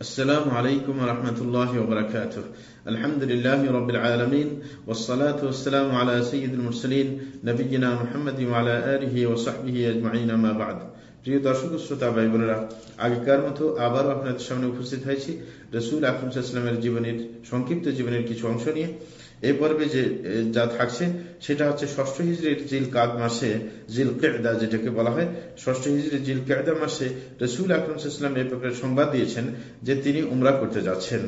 السلام عليكم ورحمة الله وبركاته الحمد لله رب العالمين والصلاة والسلام على سيد المرسلين نبينا محمد وعلى آله وصحبه أجمعين ما بعد প্রিয় দর্শক শ্রোতা ভাই বোনেরা আগেকার মতো আবারও আপনাদের সামনে উপস্থিত হয়েছি রসুল আকরম ইসলামের জীবনের সংক্ষিপ্ত জীবনের কিছু অংশ নিয়ে এই পর্বে যে যা থাকছে, সেটা হচ্ছে ষষ্ঠ হিজড়ির জিল কাদ মাসে জিল কেদা যেটাকে বলা হয়, ষষ্ঠ হিজড়ির জিল কেদা মাসে রসুল আকরম ইসলাম এই ব্যাপারে সংবাদ দিয়েছেন যে তিনি উমরা করতে যাচ্ছেন।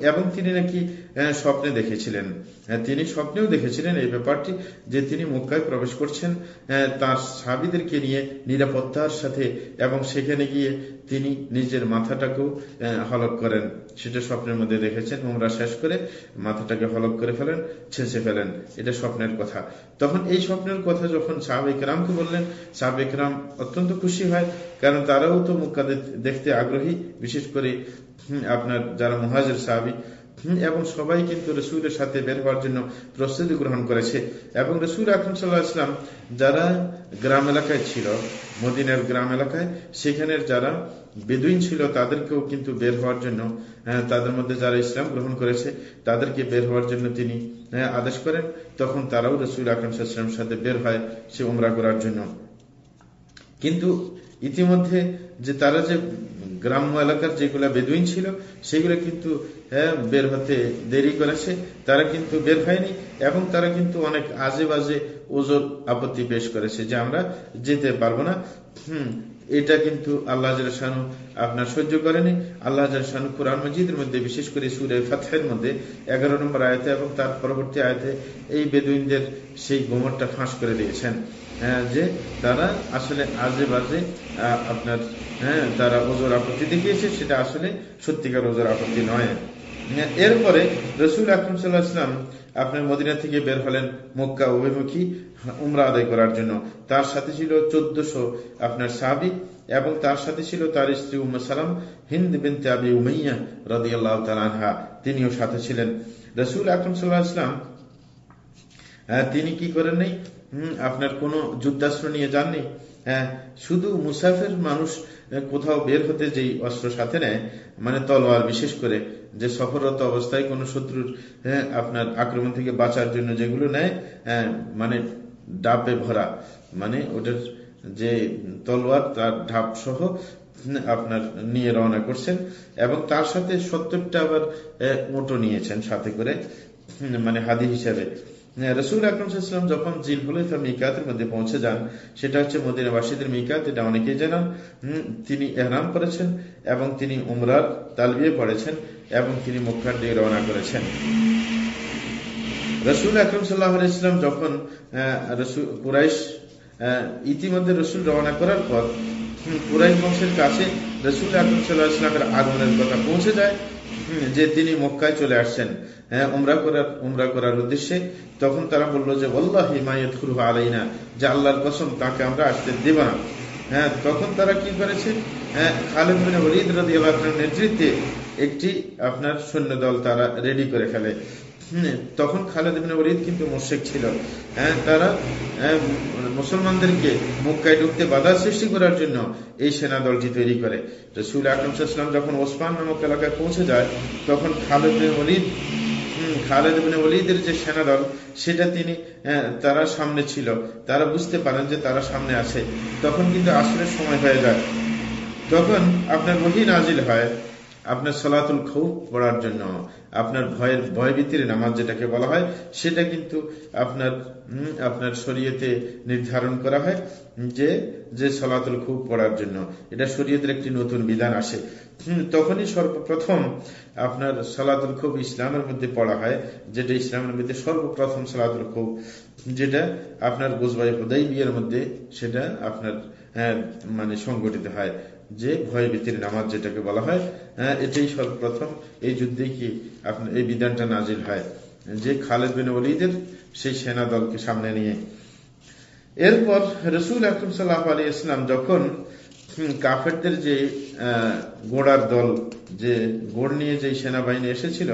এবং তিনি নাকি স্বপ্নে দেখেছিলেন। তিনি স্বপ্নেও দেখেছিলেন এই ব্যাপারটি যে তিনি মক্কায় প্রবেশ করছেন তার সাবিদেরকে নিয়ে নিরাপত্তার সাথে এবং সেখানে গিয়ে তিনি নিজের মাথাটাকেও হলক করেন। সেটা স্বপ্নের মধ্যে দেখেছেন উমরা শেষ করে মাথাটাকে হলক করে ফেলেন, ছেঁচে ফেলেন। এটা স্বপ্নের কথা। তখন এই স্বপ্নের কথা যখন সাহাবেক রামকে বললেন সাহাবেক রাম অত্যন্ত খুশি হয়, কারণ তারাও তো মুক্কা দেখতে আগ্রহী। বিশেষ করে আপনার যারা মহাজের সাহাবি এবং সবাই কিন্তু রসুলের সাথে বের হওয়ার জন্য প্রস্তুতি গ্রহণ করেছে। এবং রসুল আকরম সাল্লাহ ইসলাম যারা গ্রাম এলাকায় ছিল, মদিনের গ্রাম এলাকায়, সেখানের যারা বেদুইন ছিল, তাদেরকেও কিন্তু বের হওয়ার জন্য তাদের মধ্যে যারা ইসলাম গ্রহণ করেছে, তাদেরকে বের হওয়ার জন্য তিনি আদেশ করেন। তখন তারাও রসুল আকরম সাল্লামের সাথে বের হয়, সে উমরা করার জন্য। কিন্তু ইতিমধ্যে যে তারা যে গ্রাম্য এলাকার যেগুলো বেদুইন ছিল, সেগুলো কিন্তু হ্যাঁ বের হতে দেরি করেছে। তারা কিন্তু বের হয়নি এবং তারা কিন্তু অনেক আজে বাজে ওজোর আপত্তি পেশ করেছে যে আমরা যেতে পারব না। হম, এটা কিন্তু আল্লাহ শানু আপনার সহ্য করেনি। আল্লাহ শানু কোরআন মজিদের মধ্যে, বিশেষ করে সুরে ফাতের মধ্যে, এগারো নম্বর আয়তে এবং তার পরবর্তী আয়তে এই বেদুইনদের সেই গোমরটা ফাঁস করে দিয়েছেন। যে তারা আসলে আজে বাজে আপনার হ্যাঁ তারা ওজোর আপত্তি দেখিয়েছে, সেটা আসলে সত্যিকার ওজোর আপত্তি নয়। এরপরে রসুল আকরম সাল্লাহ ইসলাম আপনার মদিনা থেকে বের হলেন মক্কা অভিমুখী উমরা আদায় করার জন্য। তার সাথে ছিল চোদ্দশো আপনার সাহাবি এবং তার সাথে ছিল তার স্ত্রী উম্মা সালাম, হিন্দ বিনতে আবি উমাইয়া রদি আল্লাহ তালানহা তিনিও সাথে ছিলেন। রসুল আকরম সাল্লাহ ইসলাম তিনি কি করেন নাই? আপনার কোন যুদ্ধাস্ত্র নিয়ে যাননি? হ্যাঁ শুধু মুসাফের মানুষ কোথাও বের হতে যেই অস্ত্র সাথে নেয় মানে তলোয়ার বিশেষ করে, যে সফররত অবস্থায় কোন শত্রুর হ্যাঁ আপনার আক্রমণ থেকে বাঁচার জন্য যেগুলো নেয় হ্যাঁ মানে ডাবে ভরা মানে ওটার যে তলোয়ার তার ঢাপ সহ আপনার নিয়ে রওনা করছেন এবং তার সাথে সত্তরটা আবার মোটো নিয়েছেন সাথে করে মানে হাদি হিসাবে। রসুল আকরমসাল্লাম যখন জিল হুলাইফা মিকাতের মধ্যে পৌঁছে যান, সেটা হচ্ছে মদিনাবাসীদের মিকাত, এটা অনেকেই জানান তিনি এহরাম করেছেন এবং তিনি উমরার তালবিয়ে পড়েছেন এবং তিনি মুখার দিয়ে রওনা করেছেন। রসুল আকরম সাল্লাহ ইসলাম যখন কুরাইশ ইতিমধ্যে রসুল রওনা করার পর কুরাইশ বংশের কাছে রসুল আকরম সাল্লাহ ইসলামের আগমনের কথা পৌঁছে যায় যে তিনি মক্কায় চলে আসছেন হ্যাঁ উমরা করার উমরা করার উদ্দেশ্যে, তখন তারা বলল যে বল্লাহ হিমায়ত খুরু আলাইনা, যে আল্লাহর কসম, তাকে আমরা আসতে দেব না। হ্যাঁ তখন তারা কি করেছে? হ্যাঁ খালেদ বিন ওলিদ রাজি নেতৃত্বে একটি আপনার সৈন্য দল তারা রেডি করে ফেলে। তখন খালেদ বিন ওলিদ কিন্তু মোশেক ছিল। হ্যাঁ তারা মুসলমানদেরকে মক্কায় ঢুকতে বাধা সৃষ্টি করার জন্য এই সেনা দলটি তৈরি করে। রসুল আকরমসাল্লাম যখন ওসমান নামক এলাকায় পৌঁছে যায়, তখন খালেদ বিন ওলিদ খালেদ বিন ওলিদের যে সেনা দল, সেটা তিনি তারা সামনে ছিল। তারা বুঝতে পারেন যে তারা সামনে আছে। তখন কিন্তু আসরের সময় হয়ে যায়। তখন আপনার মহিন নাজিল হয়। আপনার সলাতুল খৌ পড়ার জন্য, আপনার ভয়ের ভয়ভীতির নামাজ যেটাকে বলা হয়, সেটা কিন্তু আপনার আপনার শরীয়তে নির্ধারণ করা হয় যে যে সলাতুল খুব পড়ার জন্য। এটা শরীয়তের একটি নতুন বিধান আসে। তখনই সর্বপ্রথম আপনার সলাতুল খুব ইসলামের মধ্যে পড়া হয়, যেটা ইসলামের মধ্যে সর্বপ্রথম সলাতুল খুব যেটা আপনার গোসবাই হুদাই বিয়ের মধ্যে সেটা আপনার মানে সংগঠিত হয়। যে ভয় ভীতির নামাজ যেটাকে বলা হয় এটাই সর্বপ্রথম। এই যুদ্ধে কি আপনার এই বিধানটা নাজিল হয়? যে খালেদ বিন ওলিদের সেই সেনা দলকে সামনে নিয়ে। এরপর রসুল আকরম সাল্লাহ আলী ইসলাম যখন কাফেরদের যে গোড়ার দল, যে গোড় নিয়ে যে সেনাবাহিনী এসেছিল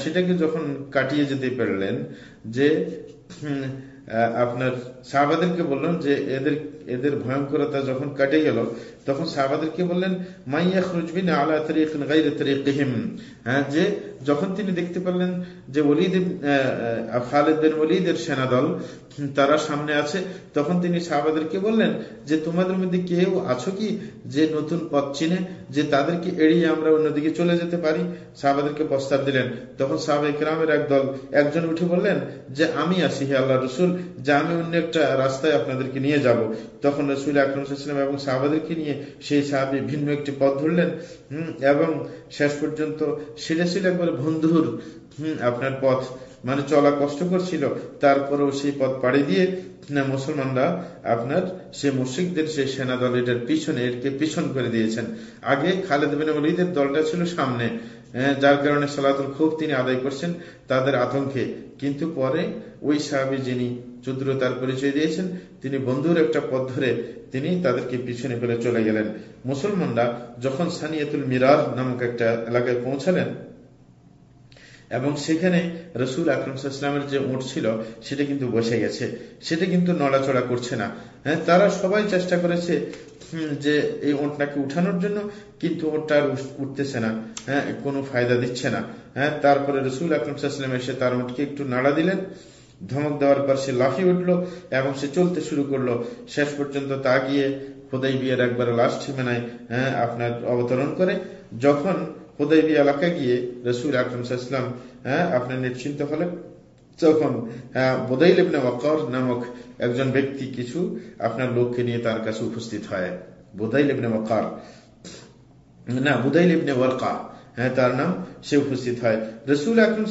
সেটাকে যখন কাটিয়ে যেতে পারলেন, যে আপনার সাহাবাদেরকে বললেন যে এদের এদের ভয়ঙ্করতা যখন কাটে গেল, তখন সাহাবাদেরকে বললেন? মাইয়া খুরজবিন আলা তরিকিহিম হ্যাঁ যে যখন তিনি দেখতে পারলেন যে ওলিদ খালেদ বিন ওলিদের সেনাদল তারা সামনে আছে, তখন তিনি সাহাবাদেরকে বললেন? যে তোমাদের মধ্যে কেউ আছো কি যে নতুন পথ চিনে, যে তাদেরকে এড়িয়ে আমরা অন্যদিকে চলে যেতে পারি? সাহাবাদেরকে প্রস্তাব দিলেন। তখন সাহাবাই গ্রামের একদল একজন উঠে বললেন যে, আমি আসি হে আল্লাহ রসুল, যে আমি অন্য একটা রাস্তায় আপনাদেরকে নিয়ে যাব। তখন রসুল আকরমসাল্লাম এবং সাহাবাদেরকে নিয়ে সেই সাহাবি ভিন্ন একটি পথ ধরলেন এবং শেষ পর্যন্ত সেটা ছিল একবার বন্ধুর আপনার পথ মানে চলা কষ্ট করছিল তারপরেও সেই পথ পাড়ি দিয়ে মুসলমানরা আপনার সে মুশিকদের সেই সেনা দল এটার পিছনে এরকে পিছন করে দিয়েছেন। আগে খালেদ বিন দলটা ছিল সামনে যার কারণে সালাতুল খুব তিনি আদায় করছেন তাদের আতঙ্কে। কিন্তু পরে ওই সাহাবি যিনি চুদ্রতার পরিচয় দিয়েছেন, তিনি বন্ধুর একটা পথ ধরে তিনি তাদেরকে পিছনে ফেলে চলে গেলেন। মুসলমানরা যখন সানিয়াতুল মিরার নামক একটা এলাকায় পৌঁছালেন, এবং সেখানে রসুল আকরমসাল্লামের যে উঠ ছিল, সেটা কিন্তু বসে গেছে। সেটা কিন্তু নড়াচড়া করছে না। হ্যাঁ তারা সবাই চেষ্টা করেছে যে এই ওটটাকে উঠানোর জন্য, কিন্তু ওটটা আর উঠতেছে না। হ্যাঁ কোনো ফায়দা দিচ্ছে না। হ্যাঁ তারপরে রসুল আকরমসাল্লাম এসে তার ওটকে একটু নাড়া দিলেন। ধমক দেওয়ার পর সে লাফিয়ে উঠল এবং সে চলতে শুরু করল। শেষ পর্যন্ত তা গিয়ে খোদাই বিয়ের একবার লাস্ট সীমানায় হ্যাঁ আপনার অবতরণ করে। যখন হুদাইবি এলাকায় গিয়ে রসুল আকরমসাল্লাম হ্যাঁ আপনার নিশ্চিন্ত হলেন। তখন বোদাইল ইবনে ওয়াকর নামক একজন ব্যক্তি কিছু আপনার লোককে নিয়ে তার কাছে উপস্থিত হয়। বোদাইল ইবনে ওয়াকার না, বুদাইল ইবনে ওয়ারকা। হ্যাঁ তার নাম, সে উপস্থিত হয়। রসুল আকরম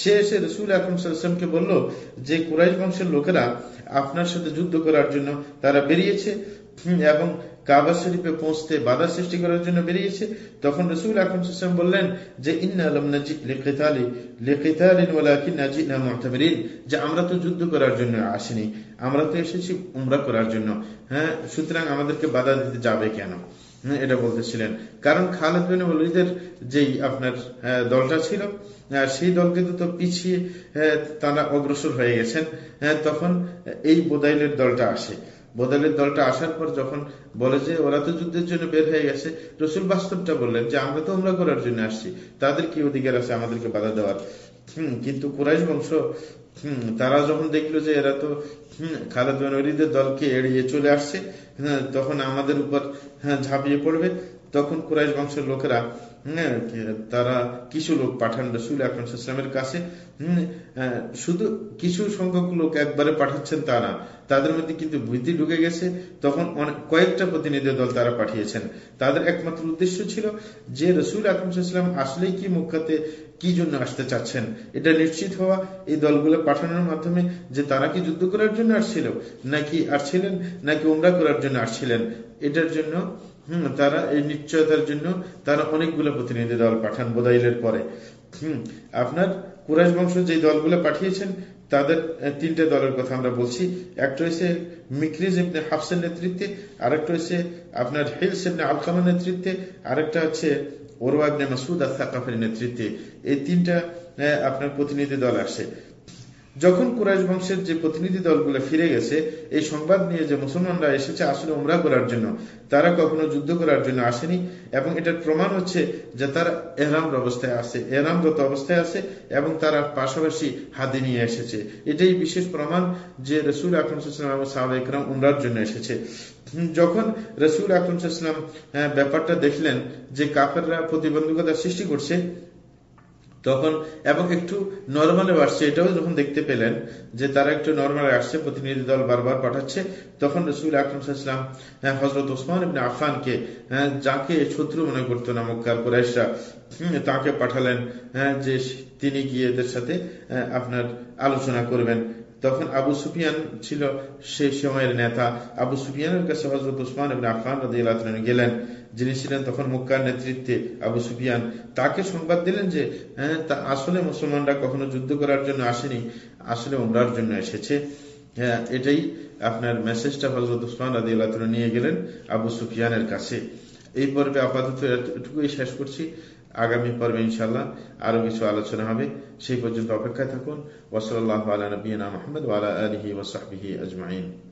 সে এসে রসুল আকরম সাল্লামকে বলল যে, কুরাইশ বংশের লোকেরা আপনার সাথে যুদ্ধ করার জন্য তারা বেরিয়েছে, এবং কাবা শরীফে পৌঁছতে বাধা সৃষ্টি করার জন্য বেরিয়েছে, তখন রসুল আকরম বললেন যে যে, আমরা তো যুদ্ধ করার জন্য আসিনি, আমরা তো এসেছি উমরা করার জন্য। হ্যাঁ সুতরাং আমাদেরকে বাধা দিতে যাবে কেন? এটা বলতেছিলেন। কারণ খালেদ বিন ওলিদের যেই আপনার দলটা ছিল সেই দলকে তো পিছিয়ে তারা অগ্রসর হয়ে গেছেন। তখন এই বোদাইলের দলটা আসে। বোদালের দলটা আসার পর যখন বলে যে ওরা তো যুদ্ধের জন্য বের হয়ে গেছে রসুল বাস্তবটা বললেন যে আমরা তো আমরা করার জন্য আসছি। তাদের কি অধিকার আছে আমাদেরকে বাধা দেওয়ার? হম কিন্তু কুরাইশ বংশ হম তারা যখন দেখল যে এরা তো খালেদ বিন দলকে এড়িয়ে চলে আসছে তখন আমাদের উপর হ্যাঁ ঝাঁপিয়ে পড়বে। তখন কুরাইশ বংশের লোকেরা হ্যাঁ, তারা কিছু লোক পাঠান রসুল আকরমের কাছে। শুধু কিছু সংখ্যক লোক একবারে পাঠাচ্ছেন তারা তাদের মধ্যে কিন্তু বুদ্ধি ঢুকে গেছে। তখন অনেক, কয়েকটা প্রতিনিধি দল তারা পাঠিয়েছেন। তাদের একমাত্র উদ্দেশ্য ছিল যে রসুল আকরমসাল্লাম আসলেই কি মুখাতে কি জন্য আসতে চাচ্ছেন। এটা নিশ্চিত হওয়া এই দলগুলো পাঠানোর মাধ্যমে যে তারা কি যুদ্ধ করার জন্য আসছিল, নাকি আসছিলেন, নাকি উমরা করার জন্য আসছিলেন। এটার জন্য হম, তারা এই নিশ্চয়তার জন্য তারা অনেকগুলো প্রতিনিধি দল পাঠান বোদাইলের পরে। হম, আপনার কুরাইশ বংশ যে দলগুলো পাঠিয়েছেন, তাদের তিনটে দলের কথা আমরা বলছি। একটা হয়েছে মিক্রিজ ইবনে হাফসের নেতৃত্বে, আরেকটা হয়েছে আপনার হিলস ইবনে আলকামের নেতৃত্বে, আরেকটা হচ্ছে ওরওয়া ইবনে মাসুদ আর সাকাফের নেতৃত্বে। এই তিনটা আপনার প্রতিনিধি দল আসে। যখন কুরাইশ বংশের যে প্রতিনিধি দলগুলো ফিরে গেছে, এই সংবাদ নিয়ে যে মুসলমানরা এসেছে আসলে উমরা করার জন্য, তারা কখনো যুদ্ধ করার জন্য আসেনি এবং এটার প্রমাণ হচ্ছে যে তারা এহরাম অবস্থায় আছে, এহরামরত অবস্থায় আছে এবং তারা পাশাপাশি হাতে নিয়ে এসেছে। এটাই বিশেষ প্রমাণ যে রসুল আকরমসাল্লাম সাহাবাহাম উমরার জন্য এসেছে। যখন রসুল আকরমসাল্লাম ব্যাপারটা দেখলেন যে কাপেররা প্রতিবন্ধকতা সৃষ্টি করছে তখন, এবং একটু নর্মালে আসছে এটাও যখন দেখতে পেলেন যে তারা একটু নর্মালে আসছে, প্রতিনিধি দল বারবার পাঠাচ্ছে, তখন রসুল আকরমসাল্লাম হ্যাঁ হজরত ওসমান ইবনে আফানকে হ্যাঁ যাকে শত্রু মনে করতো না মক্কার কুরাইশরা তাকে পাঠালেন হ্যাঁ যে তিনি গিয়ে এদের সাথে আপনার আলোচনা করবেন। তখন আবু সুফিয়ান ছিল সেই সময়ের নেতা। আবু সুফিয়ানের কাছে হজরত ওসমান উসমান আফান গেলেন। যিনি ছিলেন তখন মুক্কার নেতৃত্বে আবু সুফিয়ান, তাকে সংবাদ দিলেন যে হ্যাঁ তা আসলে মুসলমানরা কখনো যুদ্ধ করার জন্য আসেনি, আসলে উমরার জন্য এসেছে। হ্যাঁ এটাই আপনার মেসেজটা হজরত উসমান রাজি আল্লাহ নিয়ে গেলেন আবু সুফিয়ানের কাছে। এই পর্বে আপাতত এটুকুই শেষ করছি। আগামী পর্বে ইনশাল্লাহ আরও কিছু আলোচনা হবে। সেই পর্যন্ত অপেক্ষায় থাকুন। ওসল আল্লাহ আলা নবীনা মোহাম্মদ আলা আলহি ওসাহি আজমাইন।